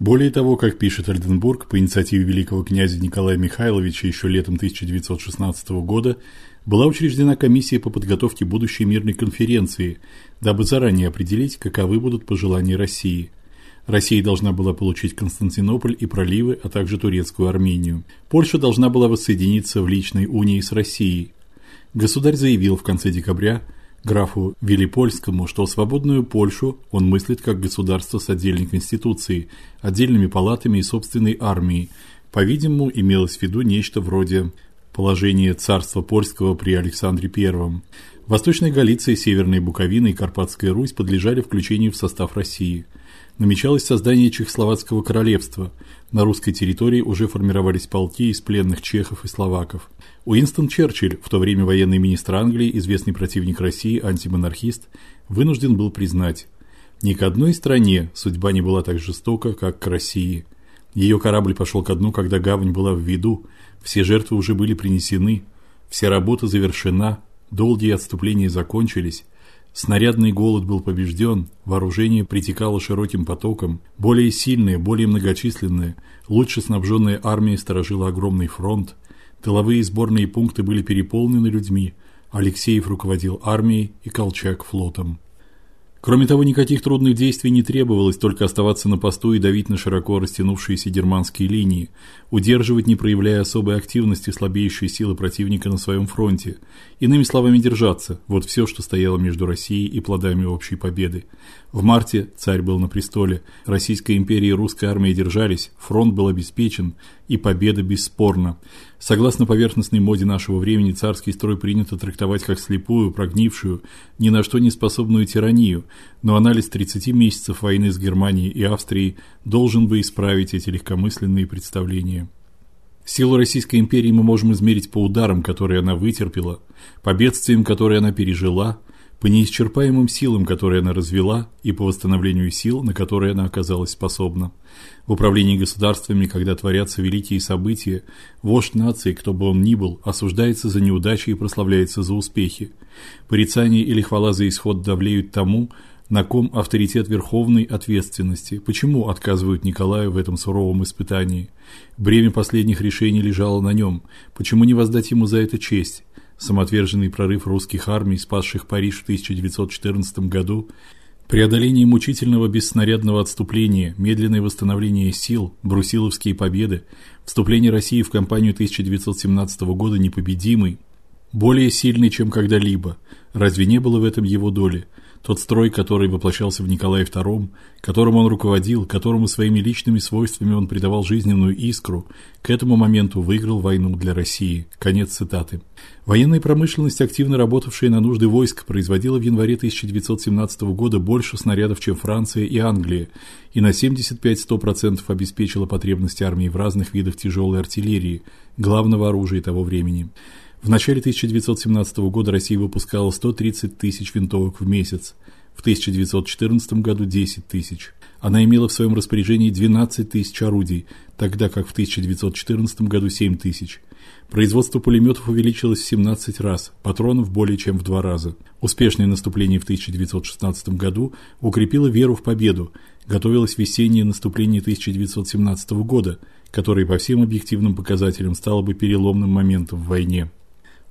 Более того, как пишет Альденбург, по инициативе великого князя Николая Михайловича еще летом 1916 года была учреждена комиссия по подготовке будущей мирной конференции, дабы заранее определить, каковы будут пожелания России. Россия должна была получить Константинополь и проливы, а также турецкую Армению. Польша должна была воссоединиться в личной унии с Россией. Государь заявил в конце декабря графу Велипольскому, что свободную Польшу он мыслит как государство с отдельной конституцией, отдельными палатами и собственной армией. По-видимому, имелось в виду нечто вроде положения царства польского при Александре I. Восточная Галиция, Северная Буковина и Карпатская Русь подлежали включению в состав России. Намечалось создание Чехословацкого королевства. На русской территории уже формировались полки из пленных чехов и словаков. Уинстон Черчилль, в то время военный министр Англии, известный противник России, антимонархист, вынужден был признать: ни к одной стране судьба не была так жестока, как к России. Ее корабль пошел ко дну, когда гавань была в виду, все жертвы уже были принесены, вся работа завершена, долгие отступления закончились. Снарядный голод был побежден, вооружение притекало широким потоком, более сильная, более многочисленная, лучше снабженная армия сторожила огромный фронт. Тыловые сборные пункты были переполнены людьми. Алексеев руководил армией и Колчак флотом. Кроме того, никаких трудных действий не требовалось, только оставаться на посту и давить на широко растянувшиеся германские линии, удерживать, не проявляя особой активности, слабеющие силы противника на своем фронте. Иными словами, держаться. Вот все, что стояло между Россией и плодами общей победы. В марте царь был на престоле, Российская империя и русская армия держались, фронт был обеспечен, и победа бесспорна. Согласно поверхностной моде нашего времени, царский строй принято трактовать как слепую, прогнившую, ни на что не способную тиранию, но анализ 30 месяцев войны с Германией и Австрией должен бы исправить эти легкомысленные представления. Силу Российской империи мы можем измерить по ударам, которые она вытерпела, по бедствиям, которые она пережила, по неисчерпаемым силам, которые она развела, и по восстановлению сил, на которые она оказалась способна. В управлении государствами, когда творятся великие события, вождь нации, кто бы он ни был, осуждается за неудачи и прославляется за успехи. Порицание или хвала за исход давлеют тому, на ком авторитет верховной ответственности. Почему отказывают Николаю в этом суровом испытании? Бремя последних решений лежало на нем. Почему не воздать ему за это честь? Самоотверженный прорыв русских армий, спасших Париж в 1914 году, преодоление мучительного бесснарядного отступления, медленное восстановление сил, брусиловские победы, вступление России в кампанию 1917 года непобедимой, более сильный, чем когда-либо. Разве не было в этом его доли? Тот строй, который воплощался в Николае II, которым он руководил, которому своими личными свойствами он придавал жизненную искру, к этому моменту выиграл войну для России. Конец цитаты. Военная промышленность, активно работавшая на нужды войск, производила в январе 1917 года больше снарядов, чем Франция и Англия, и на 75-100% обеспечила потребности армии в разных видах тяжелой артиллерии, главного оружия того времени. В начале 1917 года Россия выпускала 130 тысяч винтовок в месяц, в 1914 году 10 тысяч. Она имела в своем распоряжении 12 тысяч орудий, тогда как в 1914 году 7 тысяч. Производство пулеметов увеличилось в 17 раз, патронов более чем в два раза. Успешное наступление в 1916 году укрепило веру в победу. Готовилось весеннее наступление 1917 года, которое по всем объективным показателям стало бы переломным моментом в войне.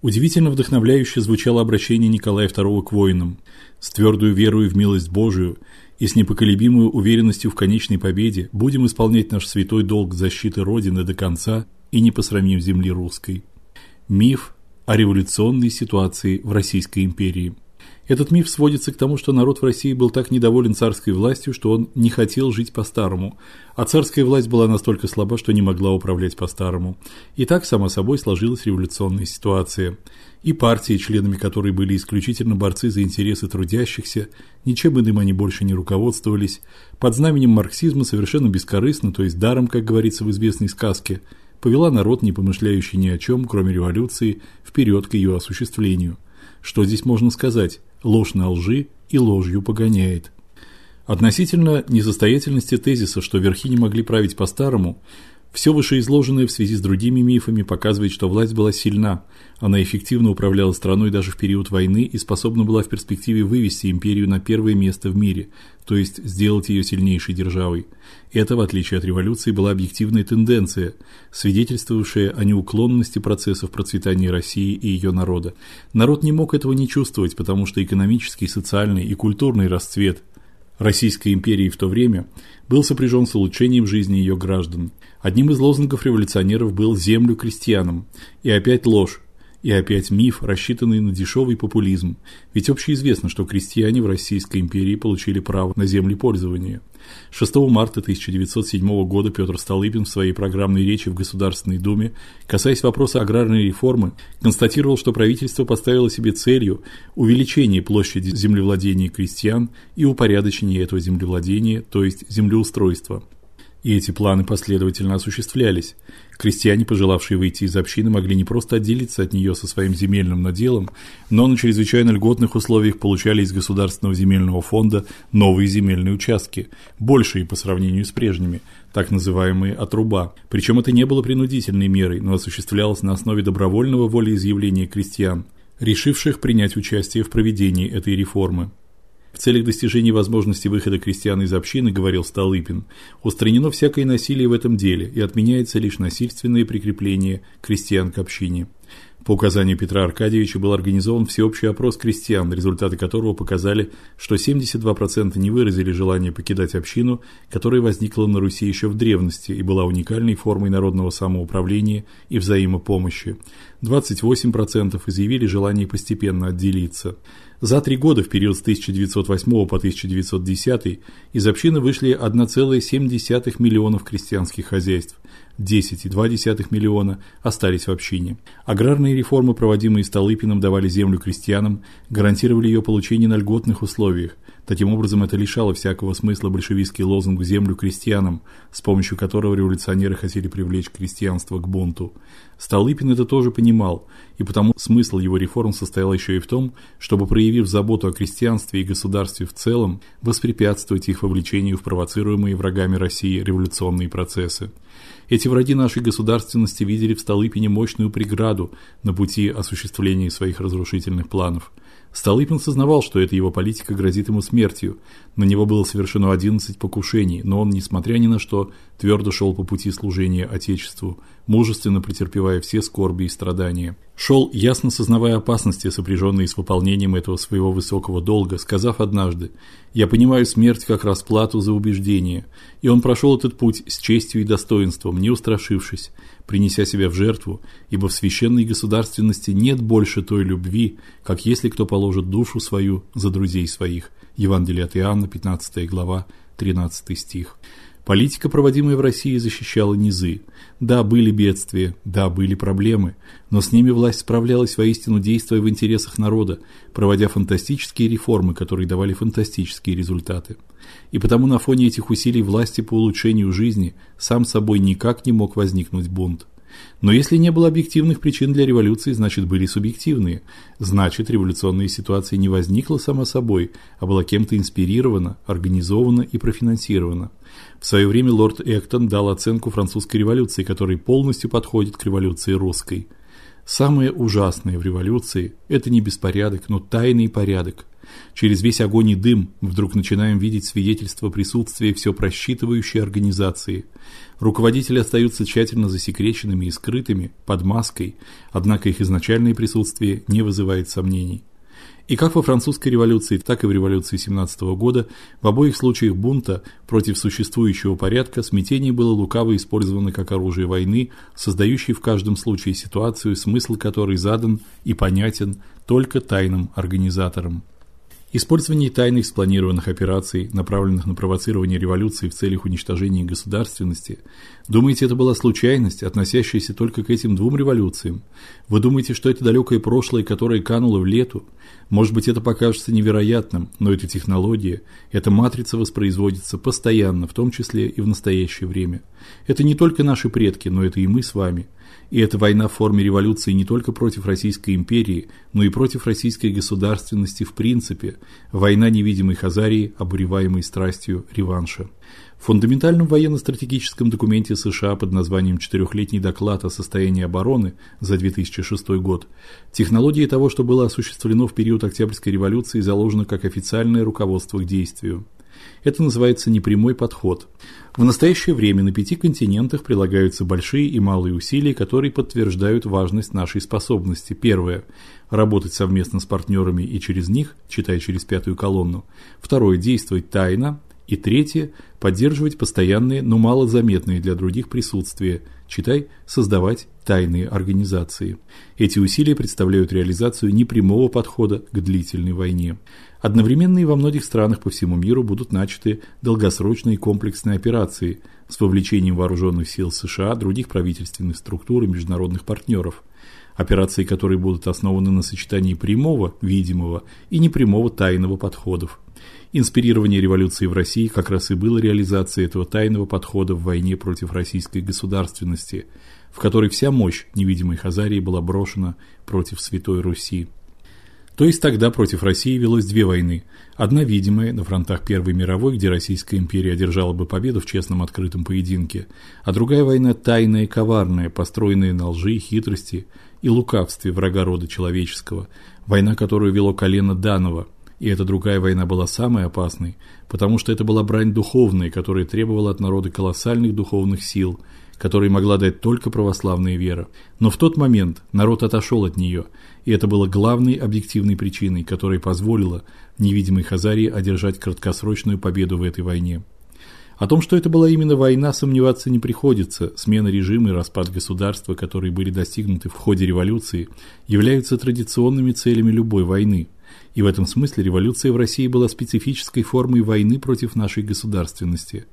Удивительно вдохновляюще звучало обращение Николая II к воинам. С твердой верой в милость Божию и с непоколебимой уверенностью в конечной победе будем исполнять наш святой долг защиты родины до конца и не посрамим земли русской. Миф о революционной ситуации в Российской империи. Этот миф сводится к тому, что народ в России был так недоволен царской властью, что он не хотел жить по-старому, а царская власть была настолько слаба, что не могла управлять по-старому. И так само собой сложилась революционная ситуация. И партии, членами которой были исключительно борцы за интересы трудящихся, ничем иным они больше не руководствовались, под знаменем марксизма совершенно бескорыстно, то есть даром, как говорится в известной сказке, повела народ, не помышляющий ни о чем, кроме революции, вперед к ее осуществлению. Что здесь можно сказать? Ложь на лжи и ложью погоняет. Относительно несостоятельности тезиса, что верхи не могли править по-старому, Все вышеизложенное в связи с другими мифами показывает, что власть была сильна. Она эффективно управляла страной даже в период войны и способна была в перспективе вывести империю на первое место в мире, то есть сделать ее сильнейшей державой. Это, в отличие от революции, была объективная тенденция, свидетельствовавшая о неуклонности процессов процветания России и ее народа. Народ не мог этого не чувствовать, потому что экономический, социальный и культурный расцвет Российской империи в то время был сопряжен с улучшением жизни ее граждан. Одним из лозунгов революционеров был землю крестьянам. И опять ложь. И опять миф, рассчитанный на дешевый популизм. Ведь общеизвестно, что крестьяне в Российской империи получили право на землепользование. 6 марта 1907 года Петр Столыпин в своей программной речи в Государственной Думе, касаясь вопроса аграрной реформы, констатировал, что правительство поставило себе целью увеличение площади землевладения крестьян и упорядочение этого землевладения, то есть землеустройства и эти планы последовательно осуществлялись. Крестьяне, пожелавшие выйти из общины, могли не просто отделиться от нее со своим земельным наделом, но на чрезвычайно льготных условиях получали из государственного земельного фонда новые земельные участки, большие по сравнению с прежними, так называемые отруба. Причем это не было принудительной мерой, но осуществлялось на основе добровольного волеизъявления крестьян, решивших принять участие в проведении этой реформы. В целях достижения возможности выхода крестьян из общины, говорил Столыпин, устранено всякое насилие в этом деле и отменяется лишь насильственное прикрепление крестьян к общине. По указанию Петра Аркадьевича был организован всеобщий опрос крестьян, результаты которого показали, что 72% не выразили желания покидать общину, которая возникла на Руси еще в древности и была уникальной формой народного самоуправления и взаимопомощи. 28% изъявили желание постепенно отделиться. За три года в период с 1908 по 1910 из общины вышли 1,7 миллионов крестьянских хозяйств. 10,2 миллиона остались в общине. Аграрные реформы, проводимые Столыпиным, давали землю крестьянам, гарантировали ее получение на льготных условиях. Таким образом, это лишало всякого смысла большевистский лозунг землю крестьянам, с помощью которого революционеры хотели привлечь крестьянство к бунту. Столыпин это тоже понимал, и потому смысл его реформ состоял еще и в том, чтобы проявив заботу о крестьянстве и государстве в целом, воспрепятствовать их вовлечению в провоцируемые врагами России революционные процессы. Эти враги нашей государственности видели в Столыпине мощную преграду на пути осуществления своих разрушительных планов. Столыпин сознавал, что эта его политика грозит ему смертью. На него было совершено 11 покушений, но он, несмотря ни на что, твердо шел по пути служения отечеству, мужественно претерпевая все скорби и страдания. Шел, ясно сознавая опасности, сопряженные с выполнением этого своего высокого долга, сказав однажды: "Я понимаю смерть как расплату за убеждение". И он прошел этот путь с честью и достоинством, не устрашившись, принеся себя в жертву, ибо в священной государственности нет больше той любви, как если кто положит душу свою за друзей своих. Евангелие от Иоанна, 15 глава, 13 стих. Политика, проводимая в России, защищала низы. Да, были бедствия, да, были проблемы, но с ними власть справлялась воистину действуя в интересах народа, проводя фантастические реформы, которые давали фантастические результаты. И потому на фоне этих усилий власти по улучшению жизни сам собой никак не мог возникнуть бунт. Но если не было объективных причин для революции, значит были субъективные. Значит, революционная ситуация не возникла сама собой, а была кем-то инспирирована, организована и профинансирована. В свое время лорд Эктон дал оценку французской революции, которая полностью подходит к революции русской. Самое ужасное в революции это не беспорядок, но тайный порядок. Через весь огонь и дым вдруг начинаем видеть свидетельства присутствия все просчитывающей организации. Руководители остаются тщательно засекреченными и скрытыми под маской, однако их изначальное присутствие не вызывает сомнений. И как во французской революции, так и в революции 17 года, в обоих случаях бунта против существующего порядка смятение было лукаво использовано как оружие войны, создающее в каждом случае ситуацию, смысл которой задан и понятен только тайным организаторам. Использование тайных спланированных операций, направленных на провоцирование революции в целях уничтожения государственности, думаете, это была случайность, относящаяся только к этим двум революциям? Вы думаете, что это далекое прошлое, которое кануло в лету? Может быть, это покажется невероятным, но эта технология, эта матрица воспроизводится постоянно, в том числе и в настоящее время. Это не только наши предки, но это и мы с вами. И эта война в форме революции не только против Российской империи, но и против российской государственности в принципе, война невидимой Хазарии, обуреваемой страстью реванша. В фундаментальном военно-стратегическом документе США под названием Четырехлетний доклад о состоянии обороны за 2006 год технологии того, что было осуществлено в период Октябрьской революции, заложено как официальное руководство к действию. Это называется непрямой подход. В настоящее время на пяти континентах прилагаются большие и малые усилия, которые подтверждают важность нашей способности. Первое работать совместно с партнерами и через них, читай через пятую колонну. Второе действовать тайно, и третье поддерживать постоянные, но малозаметные для других присутствия, читай создавать тайные организации. Эти усилия представляют реализацию непрямого подхода к длительной войне. Одновременно и во многих странах по всему миру будут начаты долгосрочные комплексные операции с вовлечением вооруженных сил США, других правительственных структур и международных партнеров. Операции, которые будут основаны на сочетании прямого, видимого и непрямого тайного подходов. Инспирирование революции в России как раз и было реализацией этого тайного подхода в войне против российской государственности, в которой вся мощь невидимой Хазарии была брошена против Святой Руси. То есть тогда против России велось две войны. Одна видимая на фронтах Первой мировой, где Российская империя одержала бы победу в честном открытом поединке, а другая война тайная и коварная, построенная на лжи, хитрости и лукавстве врага рода человеческого, война, которую вело колено Данова. И эта другая война была самой опасной, потому что это была брань духовная, которая требовала от народа колоссальных духовных сил, которые могла дать только православная вера. Но в тот момент народ отошел от нее, и это было главной объективной причиной, которая позволила невидимой Хазарии одержать краткосрочную победу в этой войне. О том, что это была именно война, сомневаться не приходится. Смена режима и распад государства, которые были достигнуты в ходе революции, являются традиционными целями любой войны. И в этом смысле революция в России была специфической формой войны против нашей государственности.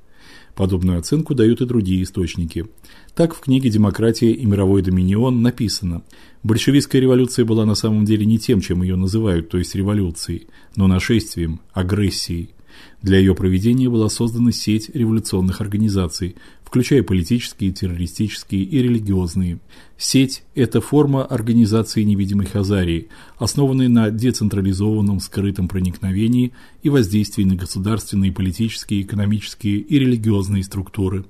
Подобную оценку дают и другие источники. Так в книге Демократия и мировой доминион написано: Большевистская революция была на самом деле не тем, чем ее называют, то есть революцией, но нашествием, агрессией. Для ее проведения была создана сеть революционных организаций, включая политические, террористические и религиозные. Сеть это форма организации невидимой Хазарии, основанная на децентрализованном скрытом проникновении и воздействии на государственные, политические, экономические и религиозные структуры.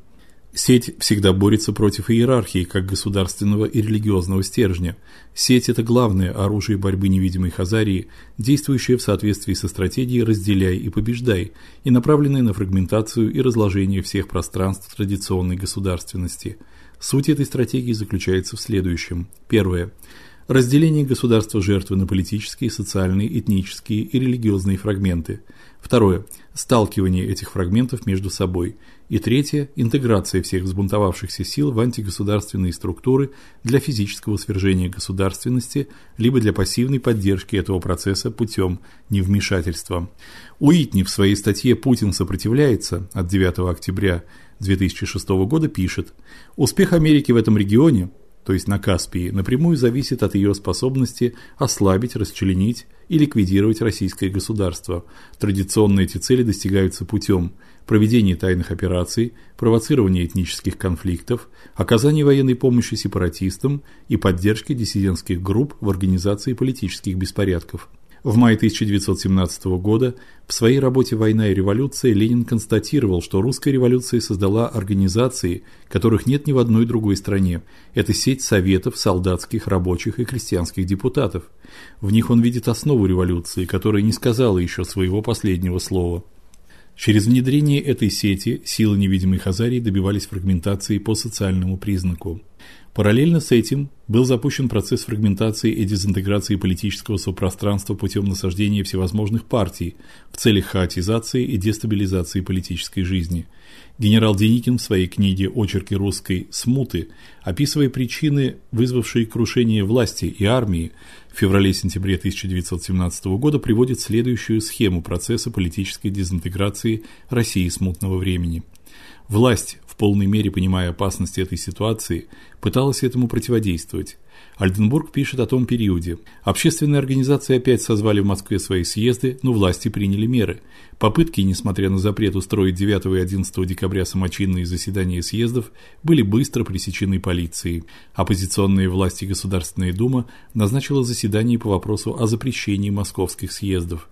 Сеть всегда борется против иерархии как государственного и религиозного стержня. Сеть это главное оружие борьбы невидимой Хазарии, действующее в соответствии со стратегией разделяй и побеждай и направленное на фрагментацию и разложение всех пространств традиционной государственности. Суть этой стратегии заключается в следующем: первое разделение государства жертвы на политические, социальные, этнические и религиозные фрагменты. Второе сталкивание этих фрагментов между собой. И третье интеграция всех взбунтовавшихся сил в антигосударственные структуры для физического свержения государственности либо для пассивной поддержки этого процесса путем невмешательства. Уитни в своей статье Путин сопротивляется от 9 октября 2006 года пишет: "Успех Америки в этом регионе то есть на Каспии, напрямую зависит от ее способности ослабить, расчленить и ликвидировать российское государство. Традиционно эти цели достигаются путем проведения тайных операций, провоцирования этнических конфликтов, оказания военной помощи сепаратистам и поддержки диссидентских групп в организации политических беспорядков. В мае 1917 года в своей работе Война и революция Ленин констатировал, что русская революция создала организации, которых нет ни в одной другой стране. Это сеть советов солдатских, рабочих и крестьянских депутатов. В них он видит основу революции, которая не сказала еще своего последнего слова. Через внедрение этой сети силы невидимой Хазарии добивались фрагментации по социальному признаку. Параллельно с этим был запущен процесс фрагментации и дезинтеграции политического сопространства путем насаждения всевозможных партий в целях хаотизации и дестабилизации политической жизни. Генерал Деникин в своей книге Очерки русской смуты, описывая причины, вызвавшие крушение власти и армии в феврале-сентябре 1917 года, приводит следующую схему процесса политической дезинтеграции России смутного времени. Власть в полной мере понимая опасность этой ситуации, пыталась этому противодействовать. Альденбург пишет о том периоде. Общественные организации опять созвали в Москве свои съезды, но власти приняли меры. Попытки, несмотря на запрет устроить 9 и 11 декабря самочинные заседания съездов, были быстро пресечены полицией. Оппозиционные власти Государственная Дума назначила заседание по вопросу о запрещении московских съездов.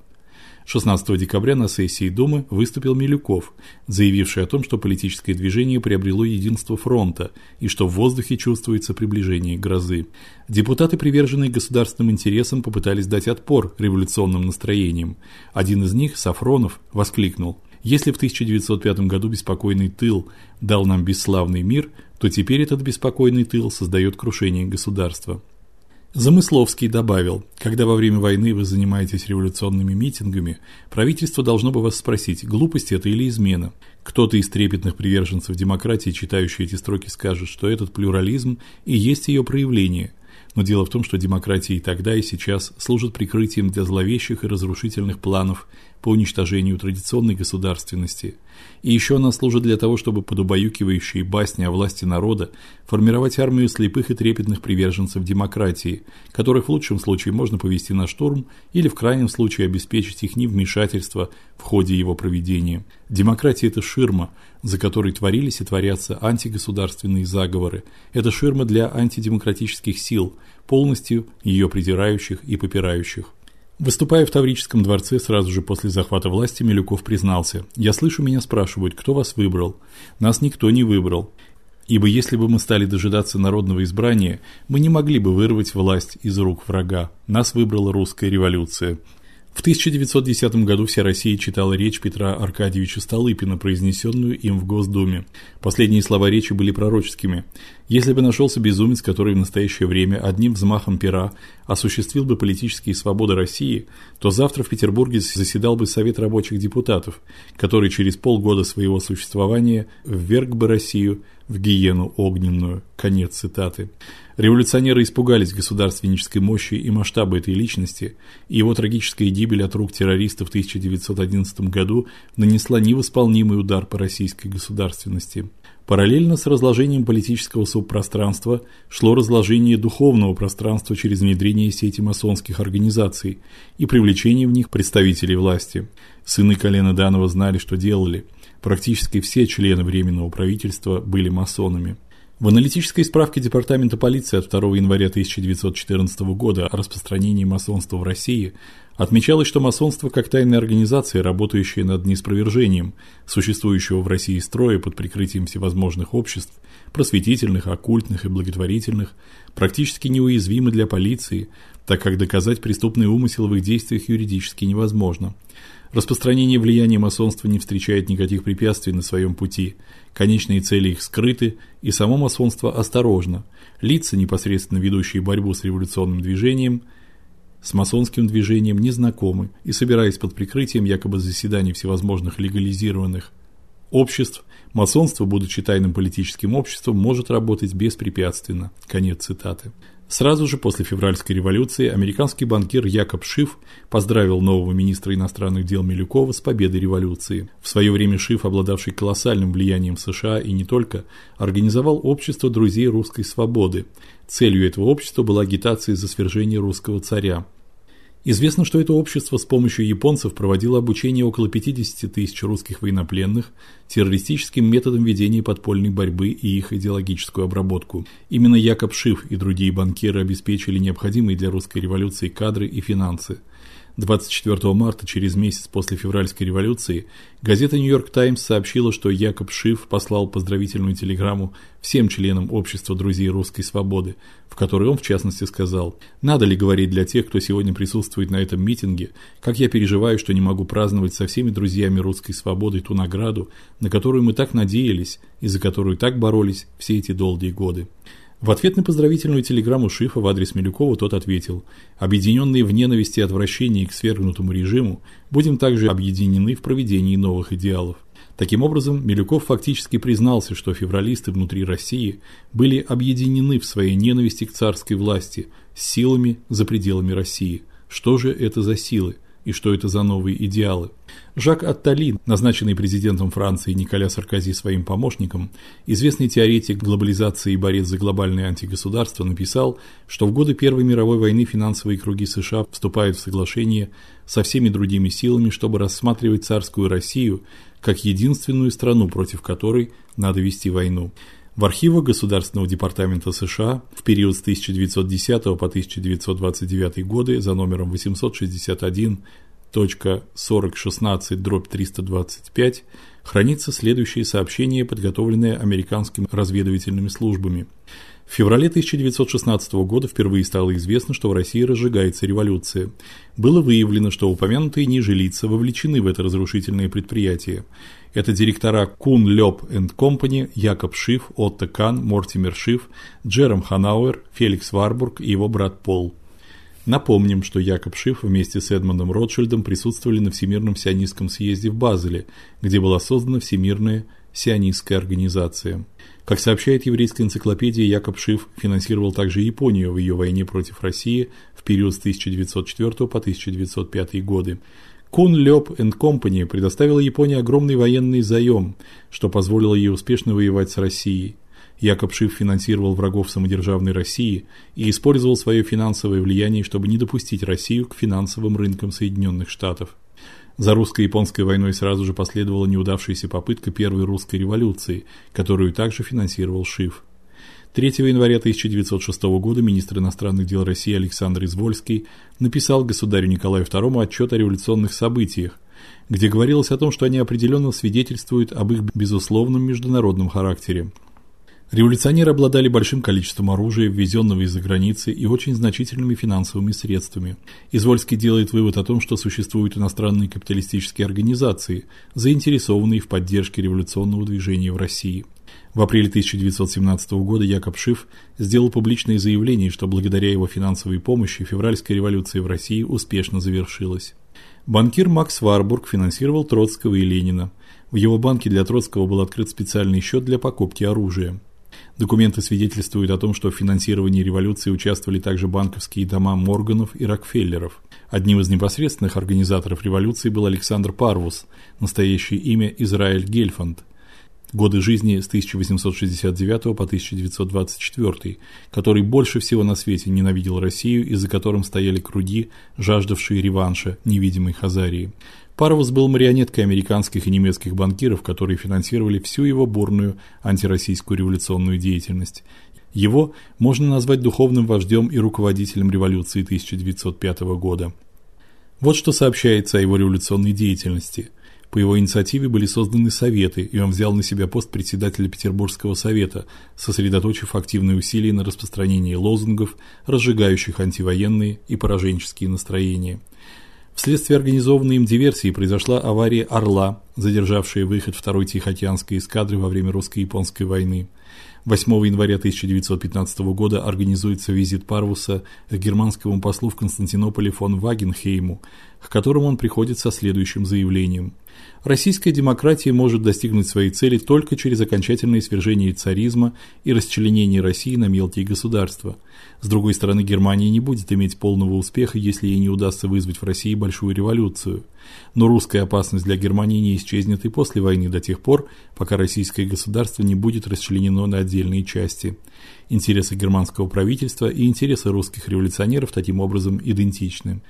16 декабря на сессии Думы выступил Милюков, заявивший о том, что политическое движение приобрело единство фронта и что в воздухе чувствуется приближение грозы. Депутаты, приверженные государственным интересам, попытались дать отпор революционным настроениям. Один из них, Сафронов, воскликнул: "Если в 1905 году беспокойный тыл дал нам бесславный мир, то теперь этот беспокойный тыл создает крушение государства". Замысловский добавил: "Когда во время войны вы занимаетесь революционными митингами, правительство должно бы вас спросить: глупость это или измена?" Кто-то из трепетных приверженцев демократии, читающий эти строки, скажет, что этот плюрализм и есть ее проявление. Но дело в том, что демократия и тогда, и сейчас служит прикрытием для зловещих и разрушительных планов по уничтожению традиционной государственности. И еще она служит для того, чтобы под убаюкивающие басни о власти народа формировать армию слепых и трепетных приверженцев демократии, которых в лучшем случае можно повести на штурм или в крайнем случае обеспечить их невмешательство в ходе его проведения. Демократия это ширма, за которой творились и творятся антигосударственные заговоры. Это ширма для антидемократических сил, полностью ее придирающих и попирающих. Выступая в Таврическом дворце сразу же после захвата власти, Милюков признался: "Я слышу, меня спрашивают, кто вас выбрал. Нас никто не выбрал. Ибо если бы мы стали дожидаться народного избрания, мы не могли бы вырвать власть из рук врага. Нас выбрала русская революция". В 1910 году вся Россия читала речь Петра Аркадьевича Столыпина, произнесенную им в Госдуме. Последние слова речи были пророческими. Если бы нашелся безумец, который в настоящее время одним взмахом пера осуществил бы политические свободы России, то завтра в Петербурге заседал бы Совет рабочих депутатов, который через полгода своего существования вверг бы Россию в гиену огненную. Конец цитаты. Революционеры испугались государственнической мощи и масштаба этой личности, и его трагическая гибель от рук террористов в 1911 году нанесла невосполнимый удар по российской государственности. Параллельно с разложением политического субпространства шло разложение духовного пространства через внедрение сети масонских организаций и привлечение в них представителей власти. Сыны колена Данова знали, что делали. Практически все члены временного правительства были масонами. В аналитической справке Департамента полиции от 2 января 1914 года о распространении масонства в России отмечалось, что масонство как тайная организация, работающая над неспровержением существующего в России строя под прикрытием всевозможных обществ, просветительных, оккультных и благотворительных, практически неуязвимо для полиции, так как доказать преступный умысел в их действиях юридически невозможно. Распространение влияния масонства не встречает никаких препятствий на своем пути. Конечные цели их скрыты, и само масонство осторожно. Лица, непосредственно ведущие борьбу с революционным движением, с масонским движением не знакомы и собираясь под прикрытием якобы заседаний всевозможных легализированных обществ, масонство, будучи тайным политическим обществом, может работать беспрепятственно. Конец цитаты. Сразу же после февральской революции американский банкир Якоб Шиф поздравил нового министра иностранных дел Милюкова с победой революции. В свое время Шиф, обладавший колоссальным влиянием в США и не только, организовал общество друзей русской свободы. Целью этого общества была агитация за свержение русского царя. Известно, что это общество с помощью японцев проводило обучение около 50 тысяч русских военнопленных террористическим методам ведения подпольной борьбы и их идеологическую обработку. Именно Якоб Шиф и другие банкиры обеспечили необходимые для русской революции кадры и финансы. 24 марта, через месяц после февральской революции, газета Нью-Йорк Таймс сообщила, что Якоб Шиф послал поздравительную телеграмму всем членам общества друзей русской свободы, в которой он в частности сказал: "Надо ли говорить для тех, кто сегодня присутствует на этом митинге, как я переживаю, что не могу праздновать со всеми друзьями русской свободы ту награду, на которую мы так надеялись и за которую так боролись все эти долгие годы". В ответ на поздравительную телеграмму Шифа в адрес Милюкова тот ответил: "Объединенные в ненависти и отвращении к свергнутому режиму, будем также объединены в проведении новых идеалов". Таким образом, Милюков фактически признался, что февралисты внутри России были объединены в своей ненависти к царской власти с силами за пределами России. Что же это за силы? и что это за новые идеалы. Жак Аттали, назначенный президентом Франции Николя Саркози своим помощником, известный теоретик глобализации и борец за глобальное антигосударство, написал, что в годы Первой мировой войны финансовые круги США вступают в соглашение со всеми другими силами, чтобы рассматривать царскую Россию как единственную страну, против которой надо вести войну. В архивах Государственного департамента США в период с 1910 по 1929 годы за номером 861 4016-325 хранится следующее сообщение, подготовленное американскими разведывательными службами. В феврале 1916 года впервые стало известно, что в России разжигается революция. Было выявлено, что упомянутые ниже лица вовлечены в это разрушительное предприятие. Это директора Кун Лёб энд Компани, Якоб Шиф, Отто Кан, Мортимер Шиф, Джером Ханауэр, Феликс Варбург и его брат Пол. Напомним, что Якоб Шиф вместе с Эдмондом Ротшильдом присутствовали на Всемирном сионистском съезде в Базеле, где была создана Всемирная сионистская организация. Как сообщает еврейская энциклопедия, Якоб Шиф финансировал также Японию в ее войне против России в период с 1904 по 1905 годы. Кун Лёб энд Компани предоставила Японии огромный военный заем, что позволило ей успешно воевать с Россией. Якоб Шиф финансировал врагов самодержавной России и использовал свое финансовое влияние, чтобы не допустить Россию к финансовым рынкам Соединенных Штатов. За русско-японской войной сразу же последовала неудавшаяся попытка первой русской революции, которую также финансировал Шиф. 3 января 1906 года министр иностранных дел России Александр Извольский написал государю Николаю II отчет о революционных событиях, где говорилось о том, что они определенно свидетельствуют об их безусловном международном характере. Революционеры обладали большим количеством оружия, ввезенного из-за границы, и очень значительными финансовыми средствами. Извольский делает вывод о том, что существуют иностранные капиталистические организации, заинтересованные в поддержке революционного движения в России. В апреле 1917 года Якоб Шиф сделал публичное заявление, что благодаря его финансовой помощи февральская революция в России успешно завершилась. Банкир Макс Варбург финансировал Троцкого и Ленина. В его банке для Троцкого был открыт специальный счет для покупки оружия. Документы свидетельствуют о том, что в финансировании революции участвовали также банковские дома Морганов и Рокфеллеров. Одним из непосредственных организаторов революции был Александр Парвус, настоящее имя Израиль Гельфанд. Годы жизни с 1869 по 1924, который больше всего на свете ненавидел Россию и за которым стояли круги, жаждавшие реванша невидимой Хазарии. Парвус был марионеткой американских и немецких банкиров, которые финансировали всю его бурную антироссийскую революционную деятельность. Его можно назвать духовным вождем и руководителем революции 1905 года. Вот что сообщается о его революционной деятельности. По его инициативе были созданы советы, и он взял на себя пост председателя Петербургского совета, сосредоточив активные усилия на распространении лозунгов, разжигающих антивоенные и пораженческие настроения. Вследствие организованной им диверсии произошла авария Орла, задержавшая выход второй Тихоокеанской эскадры во время русско-японской войны. 8 января 1915 года организуется визит Парвуса к германскому послу в Константинополе фон Вагенхейму, к которому он приходит со следующим заявлением: Российская демократия может достигнуть своей цели только через окончательное свержение царизма и расчленение России на мелкие государства. С другой стороны, Германия не будет иметь полного успеха, если ей не удастся вызвать в России большую революцию. Но русская опасность для Германии не исчезнет и после войны до тех пор, пока российское государство не будет расчленено на отдельные части. Интересы германского правительства и интересы русских революционеров таким образом идентичны.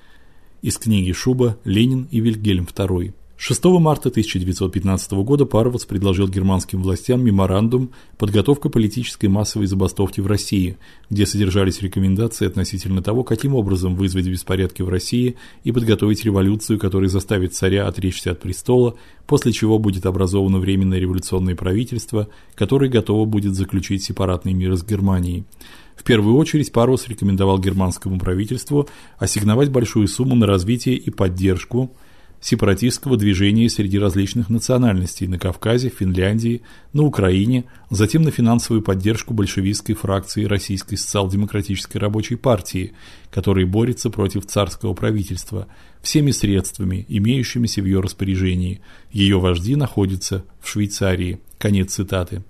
Из книги Шуба Ленин и Вильгельм II 6 марта 1915 года Парвус предложил германским властям меморандум «Подготовка политической массовой забастовки в России», где содержались рекомендации относительно того, каким образом вызвать беспорядки в России и подготовить революцию, которая заставит царя отречься от престола, после чего будет образовано временное революционное правительство, которое готово будет заключить сепаратный мир с Германией. В первую очередь Парвус рекомендовал германскому правительству ассигновать большую сумму на развитие и поддержку сепаратистского движения среди различных национальностей на Кавказе, в Финляндии, на Украине, затем на финансовую поддержку большевистской фракции Российской социал-демократической рабочей партии, которая борется против царского правительства всеми средствами, имеющимися в ее распоряжении. Ее вожди находятся в Швейцарии. Конец цитаты.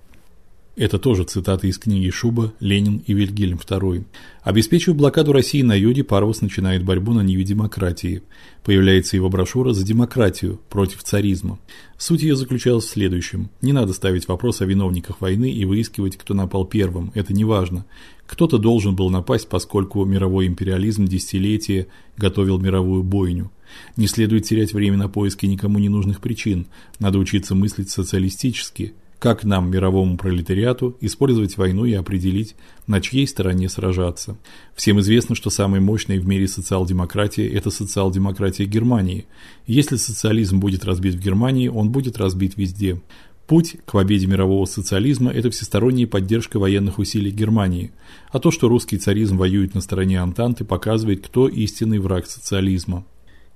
Это тоже цитата из книги Шуба «Ленин и Вильгельм II». Обеспечив блокаду России на юге, Парвус начинает борьбу на ниве демократии. Появляется его брошюра «За демократию. Против царизма». Суть ее заключалась в следующем. Не надо ставить вопрос о виновниках войны и выискивать, кто напал первым. Это не важно. Кто-то должен был напасть, поскольку мировой империализм десятилетия готовил мировую бойню. Не следует терять время на поиски никому не нужных причин. Надо учиться мыслить социалистически – как нам, мировому пролетариату, использовать войну и определить, на чьей стороне сражаться. Всем известно, что самая мощная в мире социал-демократия это социал-демократия Германии. Если социализм будет разбит в Германии, он будет разбит везде. Путь к победе мирового социализма это всесторонняя поддержка военных усилий Германии, а то, что русский царизм воюет на стороне Антанты, показывает, кто истинный враг социализма.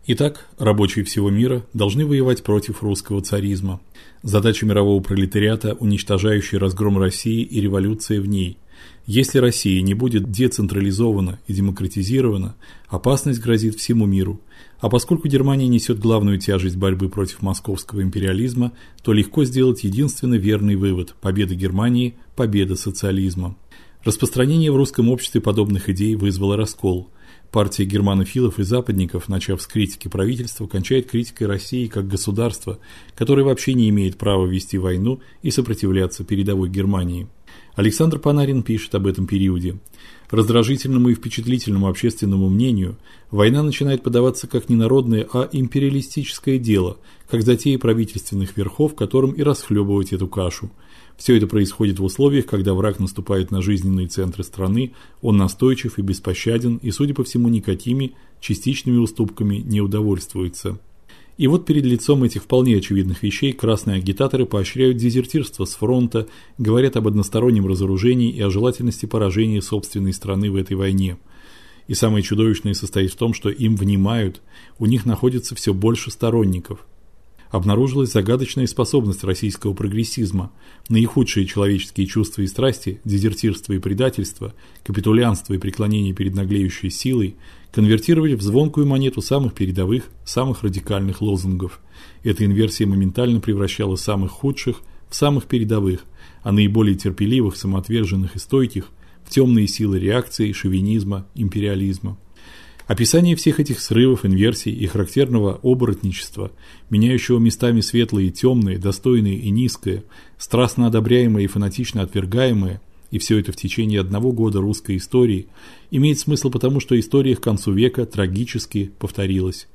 Итак, рабочие всего мира должны воевать против русского царизма. Задача мирового пролетариата уничтожающий разгром России и революция в ней. Если Россия не будет децентрализована и демократизирована, опасность грозит всему миру. А поскольку Германия несет главную тяжесть борьбы против московского империализма, то легко сделать единственно верный вывод: победа Германии победа социализма. Распространение в русском обществе подобных идей вызвало раскол. Партия германофилов и западников, начав с критики правительства, кончает критикой России как государства, которое вообще не имеет права вести войну и сопротивляться передовой Германии. Александр Панарин пишет об этом периоде. Раздражительному и впечатлительному общественному мнению война начинает подаваться как не народное, а империалистическое дело, как затея правительственных верхов, которым и расхлебывать эту кашу – все это происходит в условиях, когда враг наступает на жизненные центры страны, он настойчив и беспощаден, и, судя по всему, никакими частичными уступками не удовольствуется. И вот перед лицом этих вполне очевидных вещей красные агитаторы поощряют дезертирство с фронта, говорят об одностороннем разоружении и о желательности поражения собственной страны в этой войне. И самое чудовищное состоит в том, что им внимают, у них находится все больше сторонников – обнаружилась загадочная способность российского прогрессизма наихудшие человеческие чувства и страсти, дезертирство и предательство, капитулянство и преклонение перед наглеющей силой конвертировать в звонкую монету самых передовых, самых радикальных лозунгов. Эта инверсия моментально превращала самых худших в самых передовых, а наиболее терпеливых, самоотверженных и стойких в темные силы реакции, шовинизма, империализма. Описание всех этих срывов, инверсий и характерного оборотничества, меняющего местами светлое и темное, достойное и низкое, страстно одобряемое и фанатично отвергаемое, и все это в течение одного года русской истории, имеет смысл потому, что история к концу века трагически повторилась.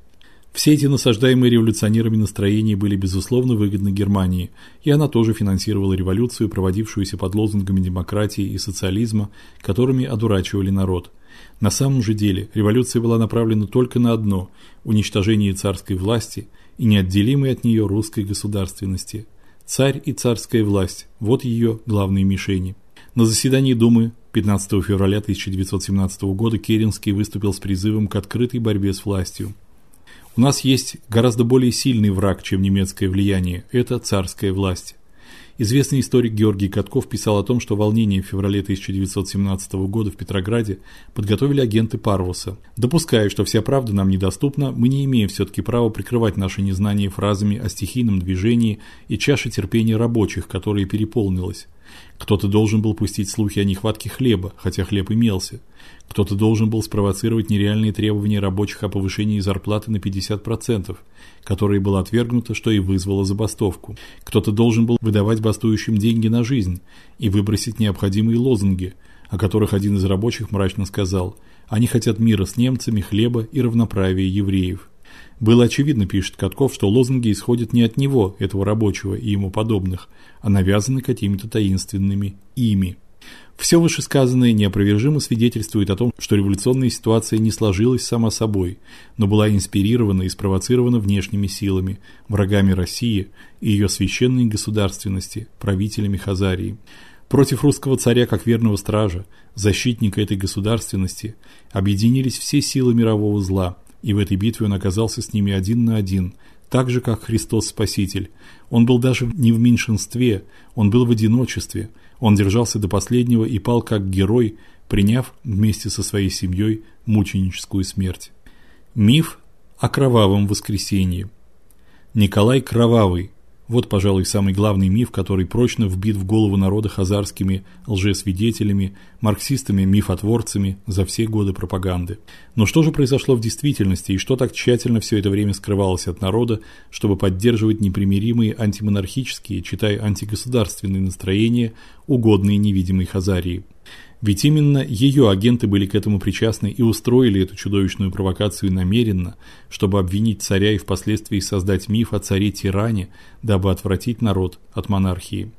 Все эти насаждаемые революционерами настроения были безусловно выгодны Германии, и она тоже финансировала революцию, проводившуюся под лозунгами демократии и социализма, которыми одурачивали народ – на самом же деле революция была направлена только на одно уничтожение царской власти и неотделимой от нее русской государственности. Царь и царская власть вот ее главные мишени. На заседании Думы 15 февраля 1917 года Керенский выступил с призывом к открытой борьбе с властью. У нас есть гораздо более сильный враг, чем немецкое влияние это царская власть. Известный историк Георгий Катков писал о том, что волнения в феврале 1917 года в Петрограде подготовили агенты Парвуса. Допуская, что вся правда нам недоступна, мы не имеем все таки права прикрывать наше незнание фразами о стихийном движении и чаше терпения рабочих, которая переполнилась. Кто-то должен был пустить слухи о нехватке хлеба, хотя хлеб имелся. Кто-то должен был спровоцировать нереальные требования рабочих о повышении зарплаты на 50%, которое было отвергнуто, что и вызвало забастовку. Кто-то должен был выдавать бастующим деньги на жизнь и выбросить необходимые лозунги, о которых один из рабочих мрачно сказал: "Они хотят мира с немцами, хлеба и равноправия евреев". Было очевидно, пишет Катков, что лозунги исходят не от него, этого рабочего и ему подобных, а навязаны какими-то таинственными ими. Все вышесказанное неопровержимо свидетельствует о том, что революционная ситуация не сложилась сама собой, но была инспирирована и спровоцирована внешними силами, врагами России и ее священной государственности, правителями Хазарии. Против русского царя как верного стража, защитника этой государственности, объединились все силы мирового зла, и в этой битве он оказался с ними один на один, так же как Христос Спаситель. Он был даже не в меньшинстве, он был в одиночестве. Он держался до последнего и пал как герой, приняв вместе со своей семьей мученическую смерть. Миф о кровавом воскресении. Николай Кровавый вот, пожалуй, самый главный миф, который прочно вбит в голову народа хазарскими лжесвидетелями, марксистами-мифотворцами за все годы пропаганды. Но что же произошло в действительности и что так тщательно все это время скрывалось от народа, чтобы поддерживать непримиримые антимонархические, читай антигосударственные настроения, угодные невидимой Хазарии? Ведь именно ее агенты были к этому причастны и устроили эту чудовищную провокацию намеренно, чтобы обвинить царя и впоследствии создать миф о царе-тиране, дабы отвратить народ от монархии.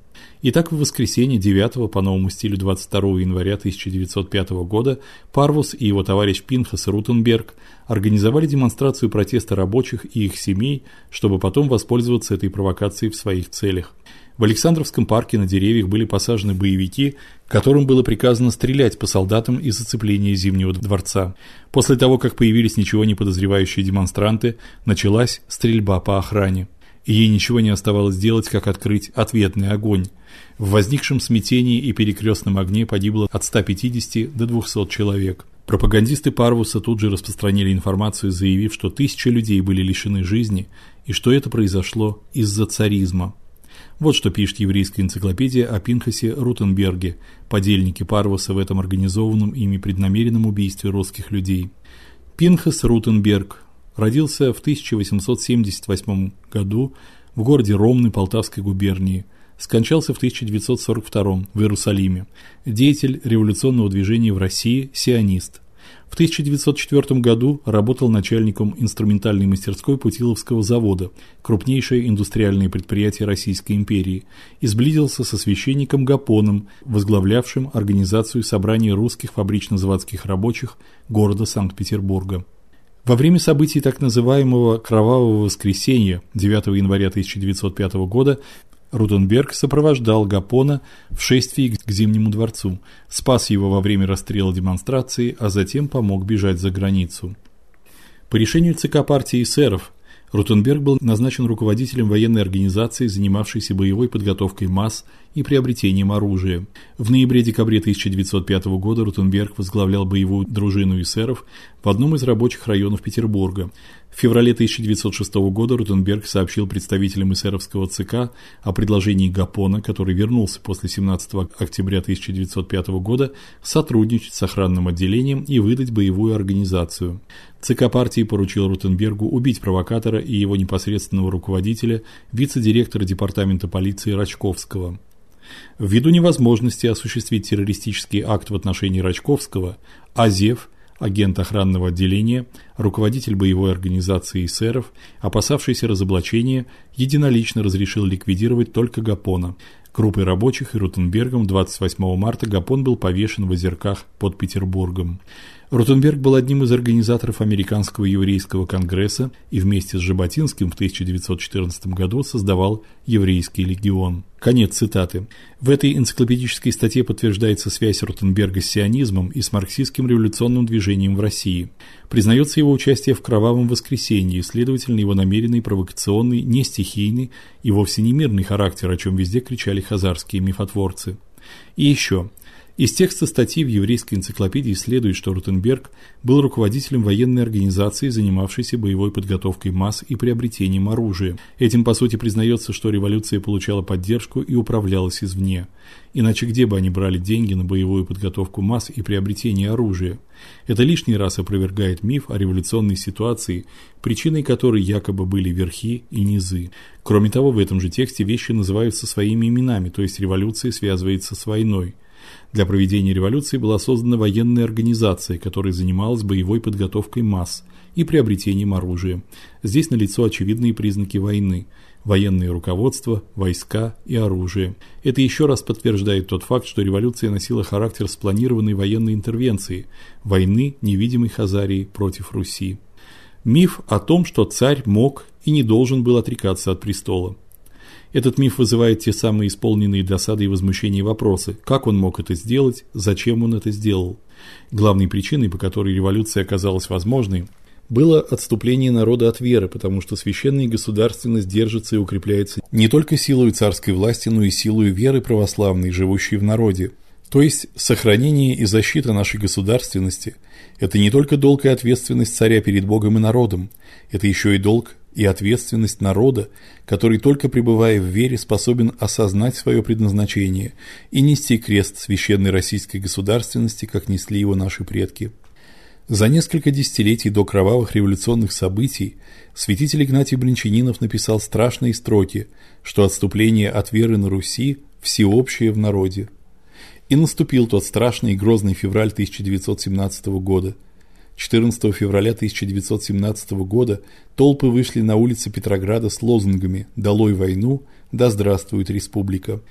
Итак, в воскресенье 9 по новому стилю 22 января 1905 года Парвус и его товарищ Пинхас Рутенберг организовали демонстрацию протеста рабочих и их семей, чтобы потом воспользоваться этой провокацией в своих целях. В Александровском парке на деревьях были посажены боевики, которым было приказано стрелять по солдатам из оцепления Зимнего дворца. После того, как появились ничего не подозревающие демонстранты, началась стрельба по охране. И ей ничего не оставалось делать, как открыть ответный огонь. В возникшем смятении и перекрестном огне погибло от 150 до 200 человек. Пропагандисты Парвуса тут же распространили информацию, заявив, что тысячи людей были лишены жизни и что это произошло из-за царизма. Вот что пишет еврейская энциклопедия о Пинхасе Рутенберге, подельнике Парвуса в этом организованном ими преднамеренном убийстве русских людей. Пинхас Рутенберг родился в 1878 году в городе Ромны Полтавской губернии. Скончался в 1942 в Иерусалиме. Деятель революционного движения в России, сионист. В 1904 году работал начальником инструментальной мастерской Путиловского завода, крупнейшее индустриальное предприятие Российской империи, и сблизился со священником Гапоном, возглавлявшим организацию собрания русских фабрично-заводских рабочих города Санкт-Петербурга. Во время событий так называемого Кровавого воскресенья 9 января 1905 года Руденберг сопровождал Гапона в шествии к Зимнему дворцу, спас его во время расстрела демонстрации, а затем помог бежать за границу. По решению ЦК партии эсеров Рутенберг был назначен руководителем военной организации, занимавшейся боевой подготовкой масс и приобретением оружия. В ноябре-декабре 1905 года Рутенберг возглавлял боевую дружину эсеров в одном из рабочих районов Петербурга. В феврале 1906 года Рутенберг сообщил представителям эсеровского ЦК о предложении Гапона, который вернулся после 17 октября 1905 года, сотрудничать с охранным отделением и выдать боевую организацию. ЦК партии поручил Рутенбергу убить провокатора и его непосредственного руководителя, вице-директора департамента полиции Рачковского. Ввиду невозможности осуществить террористический акт в отношении Рачковского, Азев агент охранного отделения, руководитель боевой организации эсеров, опасавшийся разоблачения, единолично разрешил ликвидировать только Гапона. Группой рабочих и Рутенбергом 28 марта Гапон был повешен в озерках под Петербургом. Рутенберг был одним из организаторов Американского еврейского конгресса и вместе с Жаботинским в 1914 году создавал Еврейский легион. Конец цитаты. В этой энциклопедической статье подтверждается связь Рутенберга с сионизмом и с марксистским революционным движением в России. Признается его участие в кровавом воскресенье, следовательно, его намеренный провокационный, не стихийный и вовсе не мирный характер, о чем везде кричали хазарские мифотворцы. И еще из текста статьи в еврейской энциклопедии следует, что Рутенберг был руководителем военной организации, занимавшейся боевой подготовкой масс и приобретением оружия. Этим по сути признается, что революция получала поддержку и управлялась извне. Иначе где бы они брали деньги на боевую подготовку масс и приобретение оружия? Это лишний раз опровергает миф о революционной ситуации, причиной которой якобы были верхи и низы. Кроме того, в этом же тексте вещи называются своими именами, то есть революция связывается с войной. Для проведения революции была создана военная организация, которая занималась боевой подготовкой масс и приобретением оружия. Здесь налицо очевидные признаки войны: военное руководство, войска и оружие. Это еще раз подтверждает тот факт, что революция носила характер спланированной военной интервенции, войны невидимой Хазарии против Руси. Миф о том, что царь мог и не должен был отрекаться от престола. Этот миф вызывает те самые исполненные досады и возмущения вопросы: как он мог это сделать, зачем он это сделал? Главной причиной, по которой революция оказалась возможной, было отступление народа от веры, потому что священная государственность держится и укрепляется не только силой царской власти, но и силой веры православной, живущей в народе. То есть сохранение и защита нашей государственности это не только долг и ответственность царя перед Богом и народом, это еще и долг и ответственность народа, который только пребывая в вере способен осознать свое предназначение и нести крест священной российской государственности, как несли его наши предки. За несколько десятилетий до кровавых революционных событий святитель Игнатий Бринчанинов написал страшные строки, что отступление от веры на Руси всеобщее в народе. И наступил тот страшный и грозный февраль 1917 года – 14 февраля 1917 года толпы вышли на улицы Петрограда с лозунгами «Долой войну! Да здравствует республика!».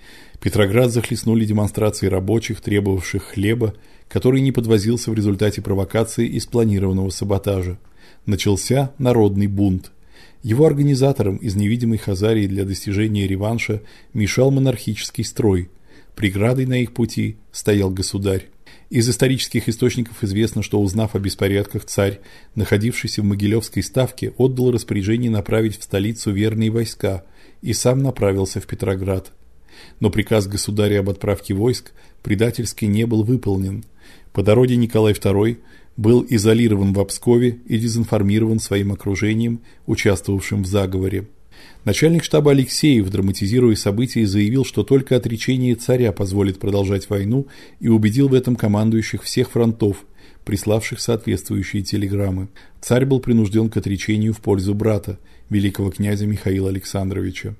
Петроград захлестнули демонстрации рабочих, требовавших хлеба, который не подвозился в результате провокации и спланированного саботажа. Начался народный бунт. Его организаторам из невидимой Хазарии для достижения реванша мешал монархический строй. Преградой на их пути стоял государь. Из исторических источников известно, что узнав о беспорядках, царь, находившийся в Могилевской ставке, отдал распоряжение направить в столицу верные войска и сам направился в Петроград. Но приказ государя об отправке войск предательски не был выполнен. По дороге Николай II был изолирован в Обскове и дезинформирован своим окружением, участвовавшим в заговоре. Начальник штаба Алексеев, драматизируя события, заявил, что только отречение царя позволит продолжать войну и убедил в этом командующих всех фронтов, приславших соответствующие телеграммы. Царь был принужден к отречению в пользу брата, великого князя Михаила Александровича.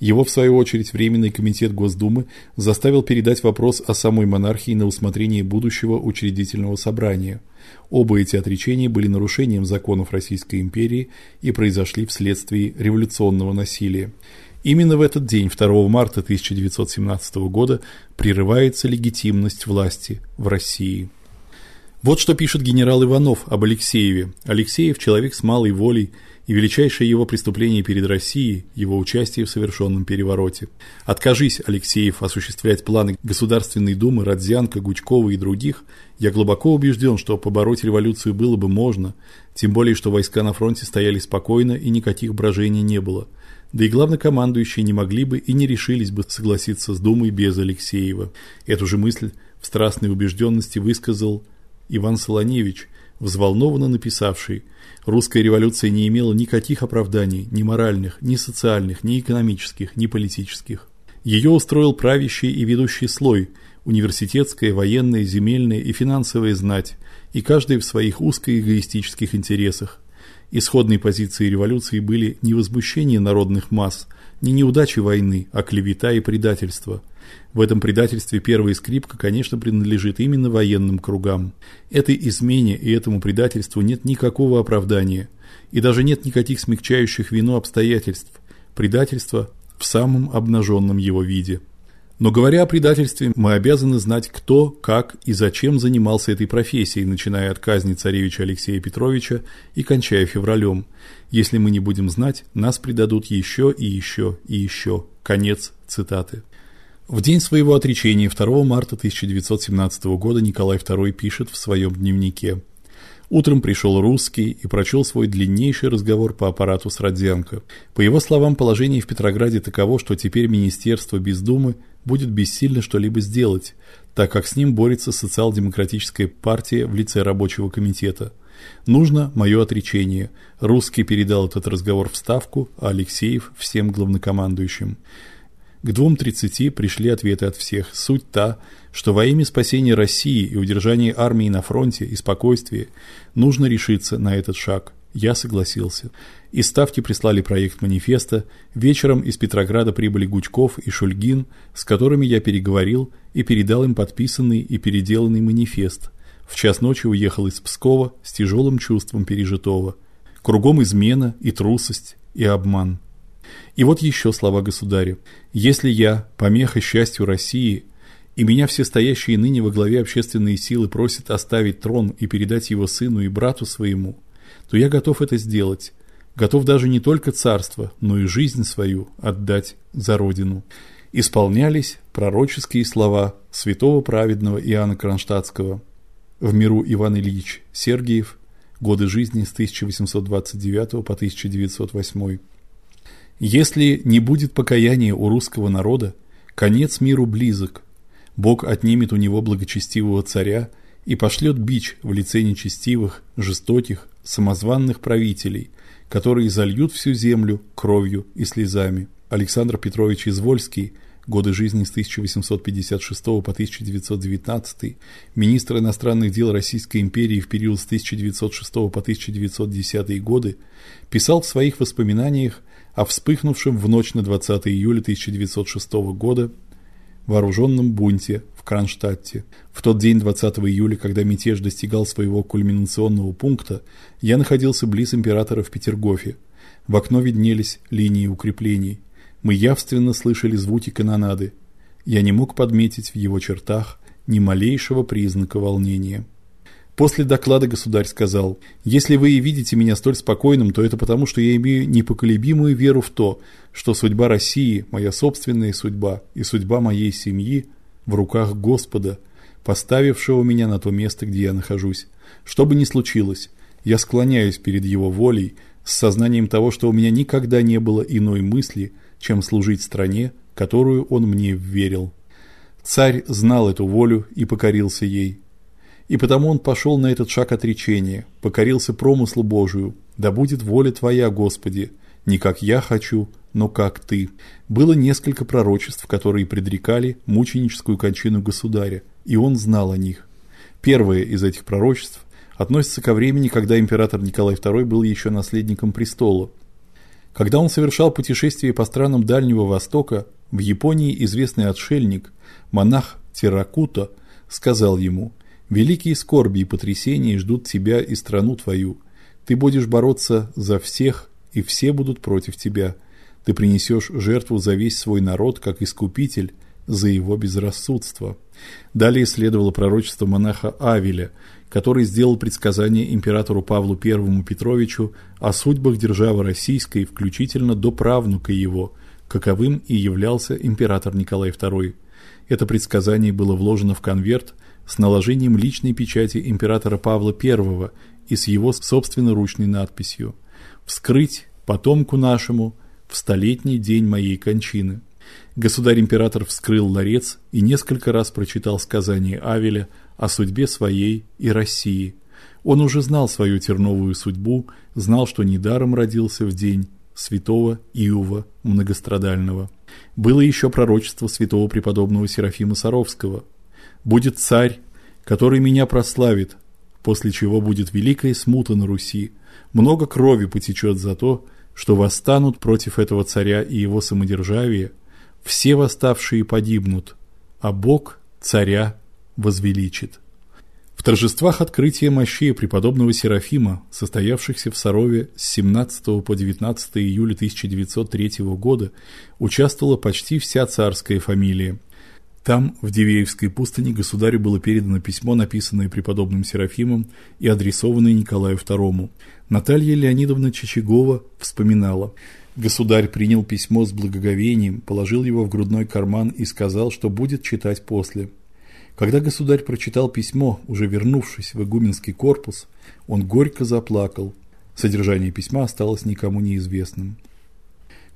Его, в свою очередь, Временный комитет Госдумы заставил передать вопрос о самой монархии на усмотрение будущего учредительного собрания. Оба эти отречения были нарушением законов Российской империи и произошли вследствие революционного насилия. Именно в этот день, 2 марта 1917 года, прерывается легитимность власти в России. Вот что пишет генерал Иванов об Алексееве. Алексеев человек с малой волей, и величайшее его преступление перед Россией его участие в совершенном перевороте. Откажись, Алексеев, осуществлять планы Государственной Думы Родзянко, Гучкова и других, я глубоко убежден, что побороть революцию было бы можно, тем более что войска на фронте стояли спокойно и никаких брожений не было. Да и главнокомандующие не могли бы и не решились бы согласиться с Думой без Алексеева. Эту же мысль в страстной убежденности высказал Иван Солоневич, взволнованно написавший: Русская революция не имела никаких оправданий, ни моральных, ни социальных, ни экономических, ни политических. Ее устроил правящий и ведущий слой, университетская, военная, земельная и финансовая знать, и каждый в своих узко-эгоистических интересах. Исходной позицией революции были не возмущение народных масс, не неудачи войны, а клевета и предательство – в этом предательстве первая скрипка, конечно, принадлежит именно военным кругам. Этой измене и этому предательству нет никакого оправдания, и даже нет никаких смягчающих вину обстоятельств. Предательство в самом обнаженном его виде. Но говоря о предательстве, мы обязаны знать, кто, как и зачем занимался этой профессией, начиная от казни царевича Алексея Петровича и кончая февралем. Если мы не будем знать, нас предадут еще и еще и еще. Конец цитаты. В день своего отречения 2 марта 1917 года Николай II пишет в своем дневнике: Утром пришел русский и прочел свой длиннейший разговор по аппарату с Родзянко. По его словам, положение в Петрограде таково, что теперь министерство без думы будет бессильно что-либо сделать, так как с ним борется социал-демократическая партия в лице рабочего комитета. Нужно мое отречение. Русский передал этот разговор в Ставку, а Алексеев всем главнокомандующим. К 2.30 пришли ответы от всех. Суть та, что во имя спасения России и удержания армии на фронте и спокойствия нужно решиться на этот шаг. Я согласился. Из Ставки прислали проект манифеста. Вечером из Петрограда прибыли Гучков и Шульгин, с которыми я переговорил и передал им подписанный и переделанный манифест. В час ночи уехал из Пскова с тяжелым чувством пережитого. Кругом измена и трусость и обман. И вот еще слова государя: "Если я помеха счастью России, и меня все стоящие ныне во главе общественные силы просят оставить трон и передать его сыну и брату своему, то я готов это сделать, готов даже не только царство, но и жизнь свою отдать за родину". Исполнялись пророческие слова святого праведного Иоанна Кронштадтского. В миру Иван Ильич Сергиев. Годы жизни с 1829 по 1908. Если не будет покаяния у русского народа, конец миру близок. Бог отнимет у него благочестивого царя и пошлет бич в лице нечестивых, жестоких, самозванных правителей, которые зальют всю землю кровью и слезами. Александр Петрович Извольский годы жизни с 1856 по 1919, министр иностранных дел Российской империи в период с 1906 по 1910 годы, писал в своих воспоминаниях о вспыхнувшем в ночь на 20 июля 1906 года вооруженном бунте в Кронштадте. В тот день, 20 июля, когда мятеж достигал своего кульминационного пункта, я находился близ императора в Петергофе. В окно виднелись линии укреплений. Мы явственно слышали звуки канонады. я не мог подметить в его чертах ни малейшего признака волнения. После доклада государь сказал: "Если вы и видите меня столь спокойным, то это потому, что я имею непоколебимую веру в то, что судьба России, моя собственная судьба и судьба моей семьи в руках Господа, поставившего меня на то место, где я нахожусь. Что бы ни случилось, я склоняюсь перед его волей с сознанием того, что у меня никогда не было иной мысли, чем служить стране, которую он мне вверил". Царь знал эту волю и покорился ей. И потому он пошел на этот шаг отречения, покорился промыслу Божию. Да будет воля твоя, Господи, не как я хочу, но как ты. Было несколько пророчеств, которые предрекали мученическую кончину государя, и он знал о них. Первое из этих пророчеств относится ко времени, когда император Николай II был еще наследником престола. Когда он совершал путешествие по странам Дальнего Востока, в Японии известный отшельник, монах Терракута, сказал ему: Великие скорби и потрясения ждут тебя и страну твою. Ты будешь бороться за всех, и все будут против тебя. Ты принесешь жертву за весь свой народ, как искупитель за его безрассудство. Далее следовало пророчество монаха Авеля, который сделал предсказание императору Павлу I Петровичу о судьбах державы российской, включительно до правнука его, каковым и являлся император Николай II. Это предсказание было вложено в конверт, с наложением личной печати императора Павла I и с его собственноручной надписью: "Вскрыть потомку нашему в столетний день моей кончины". Государь-император вскрыл ларец и несколько раз прочитал сказание Авеля о судьбе своей и России. Он уже знал свою терновую судьбу, знал, что недаром родился в день святого Иова многострадального. Было еще пророчество святого преподобного Серафима Саровского – будет царь, который меня прославит, после чего будет великая смута на Руси. Много крови потечет за то, что восстанут против этого царя и его самодержавия, все восставшие погибнут, а Бог царя возвеличит. В торжествах открытия мощей преподобного Серафима, состоявшихся в Сарове с 17 по 19 июля 1903 года, участвовала почти вся царская фамилия. Там, в Дивеевской пустыне, государю было передано письмо, написанное преподобным Серафимом и адресованное Николаю II. Наталья Леонидовна Чичагова вспоминала: Государь принял письмо с благоговением, положил его в грудной карман и сказал, что будет читать после. Когда государь прочитал письмо, уже вернувшись в игуменский корпус, он горько заплакал. Содержание письма осталось никому неизвестным.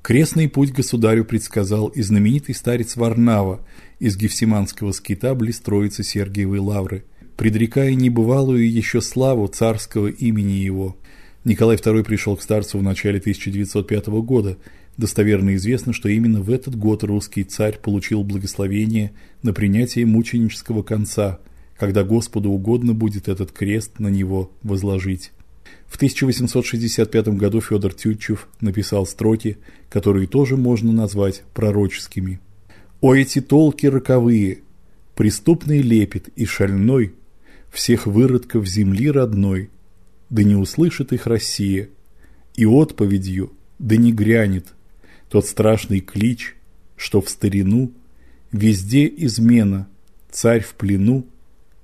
Крестный путь государю предсказал и знаменитый старец Варнава из Гефсиманского скита близ Троицы Сергиевой лавры, предрекая небывалую еще славу царского имени его. Николай II пришел к старцу в начале 1905 года. Достоверно известно, что именно в этот год русский царь получил благословение на принятие мученического конца, когда Господу угодно будет этот крест на него возложить. В 1865 году Федор Тютчев написал строки, которые тоже можно назвать пророческими. «О эти толки роковые, преступный лепет и шальной всех выродков земли родной, да не услышит их Россия, и отповедью да не грянет тот страшный клич, что в старину везде измена, царь в плену,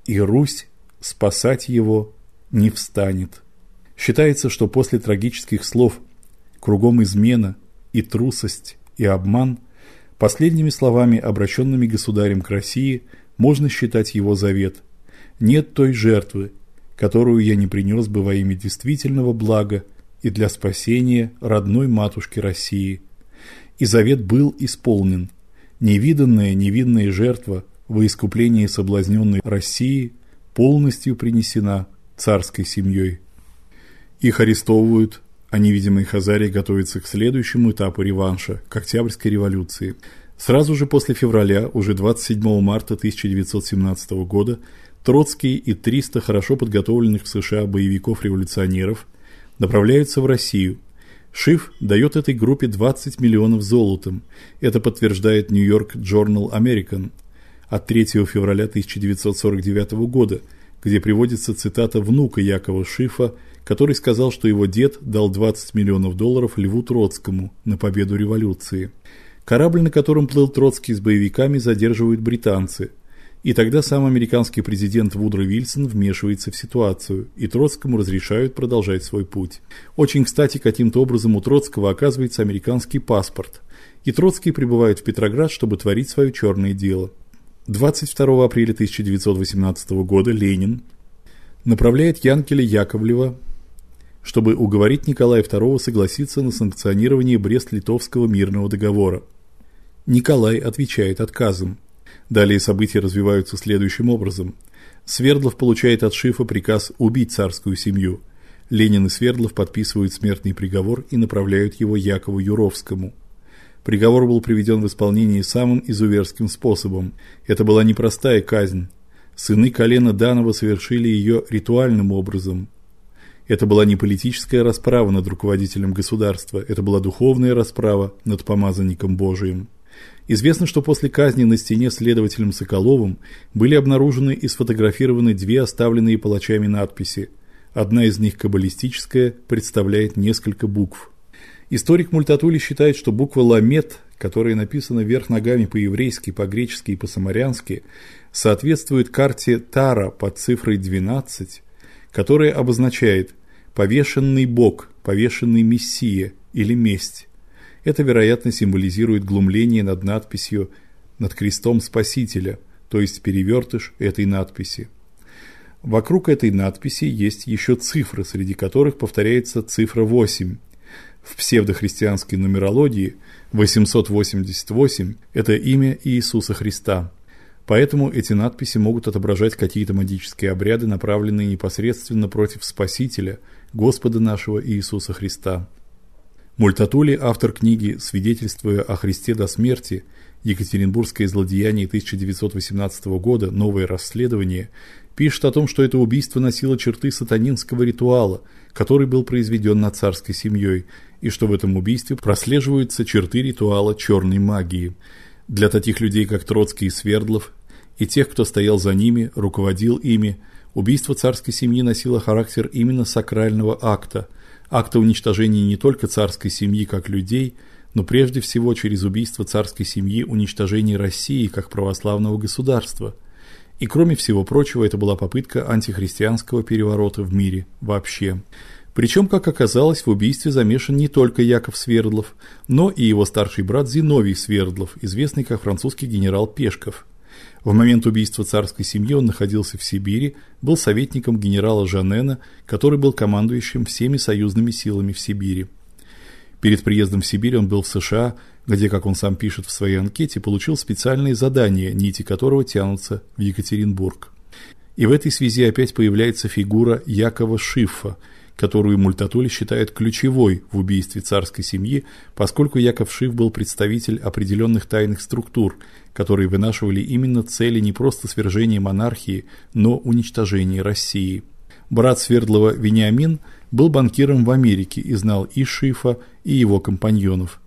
и Русь спасать его не встанет». Считается, что после трагических слов «кругом измена» и «трусость» и «обман» последними словами, обращенными государем к России, можно считать его завет «нет той жертвы, которую я не принес бы во имя действительного блага и для спасения родной матушки России». И завет был исполнен. Невиданная невинная жертва во искупление соблазненной России полностью принесена царской семьей. Их арестовывают, а невидимый Хазарий готовится к следующему этапу реванша к Октябрьской революции. Сразу же после февраля, уже 27 марта 1917 года, Троцкий и 300 хорошо подготовленных в США боевиков-революционеров направляются в Россию. Шиф дает этой группе 20 миллионов золотом. Это подтверждает New York Journal American от 3 февраля 1949 года, где приводится цитата внука Якова Шифа который сказал, что его дед дал 20 миллионов долларов Льву Троцкому на победу революции. Корабль, на котором плыл Троцкий с боевиками, задерживают британцы. И тогда сам американский президент Вудро Вильсон вмешивается в ситуацию, и Троцкому разрешают продолжать свой путь. Очень, кстати, каким-то образом у Троцкого оказывается американский паспорт. И Троцкий прибывает в Петроград, чтобы творить свое черное дело. 22 апреля 1918 года Ленин направляет Янкеля Яковлева, чтобы уговорить Николая II согласиться на санкционирование Брест-Литовского мирного договора. Николай отвечает отказом. Далее события развиваются следующим образом. Свердлов получает от Шифа приказ убить царскую семью. Ленин и Свердлов подписывают смертный приговор и направляют его Якову Юровскому. Приговор был приведен в исполнение самым изуверским способом. Это была непростая казнь. Сыны колена Данова совершили ее ритуальным образом. Это была не политическая расправа над руководителем государства, это была духовная расправа над помазанником Божиим. Известно, что после казни на стене следователем Соколовым были обнаружены и сфотографированы две оставленные палачами надписи. Одна из них каббалистическая, представляет несколько букв. Историк Мультатули считает, что буква ламет, которая написана вверх ногами по-еврейски, по-гречески и по-самарянски, соответствует карте Тара под цифрой 12, которая обозначает повешенный Бог, повешенный Мессия или месть. Это, вероятно, символизирует глумление над надписью над крестом Спасителя, то есть перевертыш этой надписи. Вокруг этой надписи есть еще цифры, среди которых повторяется цифра 8. В псевдохристианской нумерологии 888 это имя Иисуса Христа. Поэтому эти надписи могут отображать какие-то магические обряды, направленные непосредственно против Спасителя, Господа нашего Иисуса Христа. Мультатули, автор книги «Свидетельствуя о Христе до смерти. Екатеринбургское злодеяние 1918 года. Новое расследование», пишет о том, что это убийство носило черты сатанинского ритуала, который был произведен над царской семьей, и что в этом убийстве прослеживаются черты ритуала черной магии. Для таких людей, как Троцкий и Свердлов, и тех, кто стоял за ними, руководил ими, убийство царской семьи носило характер именно сакрального акта, акта уничтожения не только царской семьи как людей, но прежде всего через убийство царской семьи уничтожение России как православного государства – и кроме всего прочего, это была попытка антихристианского переворота в мире вообще. Причем, как оказалось, в убийстве замешан не только Яков Свердлов, но и его старший брат Зиновий Свердлов, известный как французский генерал Пешков. В момент убийства царской семьи он находился в Сибири, был советником генерала Жанена, который был командующим всеми союзными силами в Сибири. Перед приездом в Сибирь он был в США, где, как он сам пишет в своей анкете, получил специальные задания, нити которого тянутся в Екатеринбург. И в этой связи опять появляется фигура Якова Шиффа, которую Мультатули считает ключевой в убийстве царской семьи, поскольку Яков Шиф был представитель определенных тайных структур, которые вынашивали именно цели не просто свержения монархии, но уничтожения России. Брат Свердлова Вениамин был банкиром в Америке и знал и Шифа, и его компаньонов.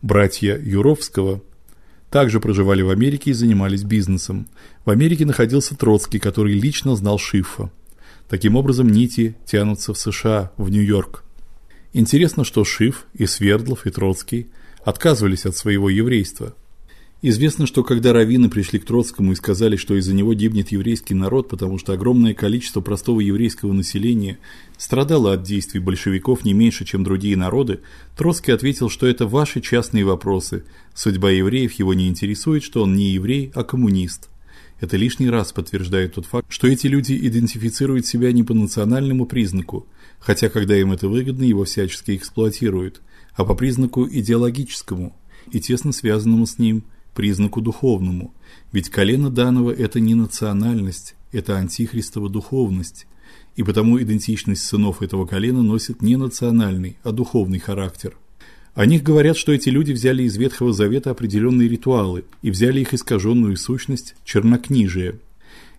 Братья Юровского также проживали в Америке и занимались бизнесом. В Америке находился Троцкий, который лично знал Шифа. Таким образом, нити тянутся в США, в Нью-Йорк. Интересно, что Шиф и Свердлов и Троцкий отказывались от своего еврейства – Известно, что когда раввины пришли к Троцкому и сказали, что из-за него гибнет еврейский народ, потому что огромное количество простого еврейского населения страдало от действий большевиков не меньше, чем другие народы, Троцкий ответил, что это ваши частные вопросы. Судьба евреев его не интересует, что он не еврей, а коммунист. Это лишний раз подтверждает тот факт, что эти люди идентифицируют себя не по национальному признаку, хотя когда им это выгодно, его всячески эксплуатируют, а по признаку идеологическому и тесно связанному с ним – признаку духовному, ведь колено данного это не национальность, это антихристова духовность, и потому идентичность сынов этого колена носит не национальный, а духовный характер. О них говорят, что эти люди взяли из Ветхого Завета определенные ритуалы и взяли их искаженную сущность чернокнижия.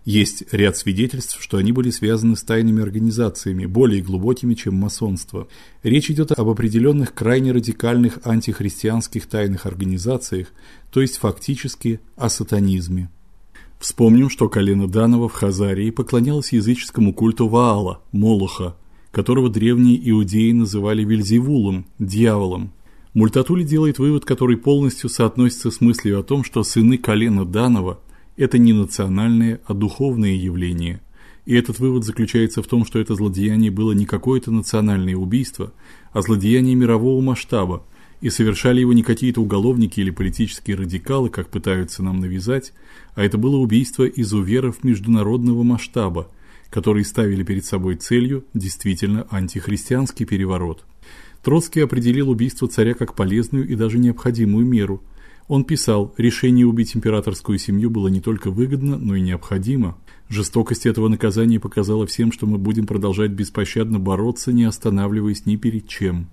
Есть ряд свидетельств, что они были связаны с тайными организациями, более глубокими, чем масонство. Речь идет об определенных крайне радикальных антихристианских тайных организациях, то есть фактически о сатанизме. Вспомним, что колено Данова в Хазарии поклонялось языческому культу Ваала, Молоха, которого древние иудеи называли Вельзевулом, дьяволом. Мультатули делает вывод, который полностью соотносится с мыслью о том, что сыны колена Данова это не национальное, а духовное явление. И этот вывод заключается в том, что это злодеяние было не какое-то национальное убийство, а злодеяние мирового масштаба, и совершали его не какие-то уголовники или политические радикалы, как пытаются нам навязать, а это было убийство изуверов международного масштаба, которые ставили перед собой целью действительно антихристианский переворот. Троцкий определил убийство царя как полезную и даже необходимую меру. Он писал: "Решение убить императорскую семью было не только выгодно, но и необходимо. Жестокость этого наказания показала всем, что мы будем продолжать беспощадно бороться, не останавливаясь ни перед чем".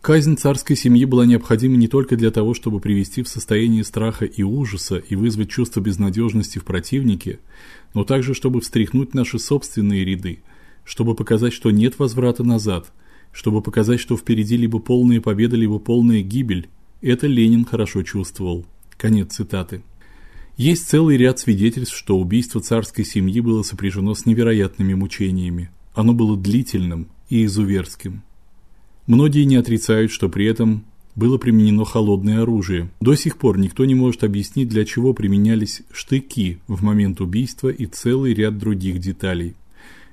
Казнь царской семьи была необходима не только для того, чтобы привести в состояние страха и ужаса и вызвать чувство безнадежности в противнике, но также чтобы встряхнуть наши собственные ряды, чтобы показать, что нет возврата назад, чтобы показать, что впереди либо полная победа, либо полная гибель. Это Ленин хорошо чувствовал. Конец цитаты. Есть целый ряд свидетельств, что убийство царской семьи было сопряжено с невероятными мучениями. Оно было длительным и изуверским. Многие не отрицают, что при этом было применено холодное оружие. До сих пор никто не может объяснить, для чего применялись штыки в момент убийства и целый ряд других деталей.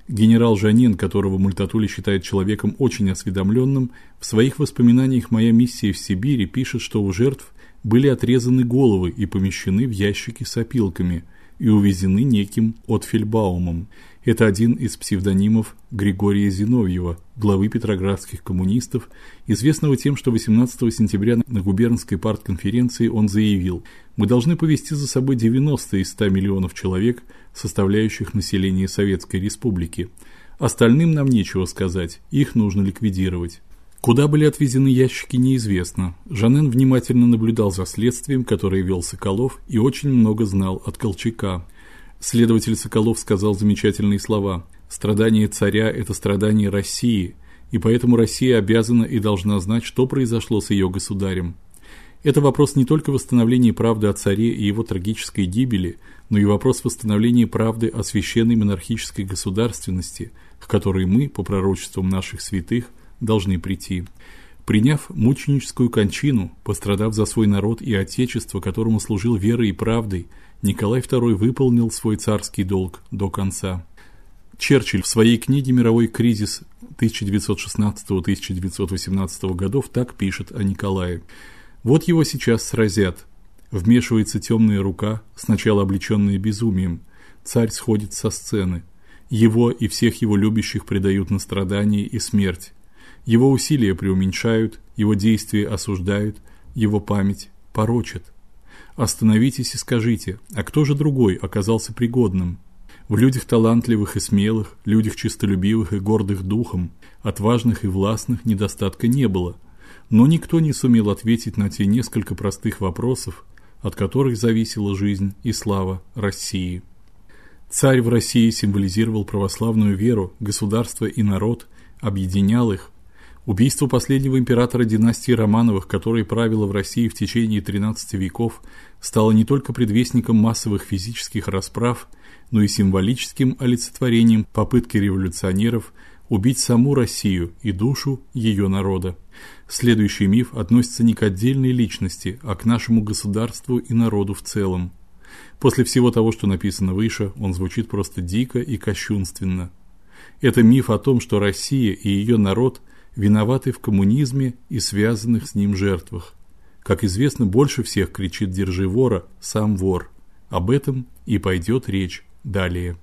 Генерал Жанин, которого Мультатули считает человеком очень осведомленным, в своих воспоминаниях Моя миссия в Сибири пишет, что у жертв были отрезаны головы и помещены в ящики с опилками и увезены неким Отфельбаумом. Это один из псевдонимов Григория Зиновьева, главы петроградских коммунистов, известного тем, что 18 сентября на губернской партконференции он заявил: "Мы должны повести за собой 90 из 100 миллионов человек, составляющих население Советской Республики. Остальным нам нечего сказать, их нужно ликвидировать". Куда были отвезены ящики, неизвестно. Жанен внимательно наблюдал за следствием, которое вел Соколов, и очень много знал от Колчака. Следователь Соколов сказал замечательные слова: "Страдание царя это страдание России, и поэтому Россия обязана и должна знать, что произошло с ее государем". Это вопрос не только восстановления правды о царе и его трагической гибели, но и вопрос восстановления правды о священной монархической государственности, к которой мы, по пророчествам наших святых, должны прийти. Приняв мученическую кончину, пострадав за свой народ и отечество, которому служил верой и правдой, Николай II выполнил свой царский долг до конца. Черчилль в своей книге Мировой кризис 1916-1918 годов так пишет о Николае: Вот его сейчас сразят. Вмешивается темная рука, сначала облечённая безумием. Царь сходит со сцены. Его и всех его любящих предают на страдания и смерть. Его усилия преуменьшают, его действия осуждают, его память порочат. Остановитесь и скажите, а кто же другой оказался пригодным? В людях талантливых и смелых, людях честолюбивых и гордых духом, отважных и властных недостатка не было. Но никто не сумел ответить на те несколько простых вопросов, от которых зависела жизнь и слава России. Царь в России символизировал православную веру, государство и народ, объединял их, Убийство последнего императора династии Романовых, которая правила в России в течение 13 веков, стало не только предвестником массовых физических расправ, но и символическим олицетворением попытки революционеров убить саму Россию и душу ее народа. Следующий миф относится не к отдельной личности, а к нашему государству и народу в целом. После всего того, что написано выше, он звучит просто дико и кощунственно. Это миф о том, что Россия и ее народ – виноваты в коммунизме и связанных с ним жертвах. Как известно, больше всех кричит держи вора сам вор. Об этом и пойдет речь далее.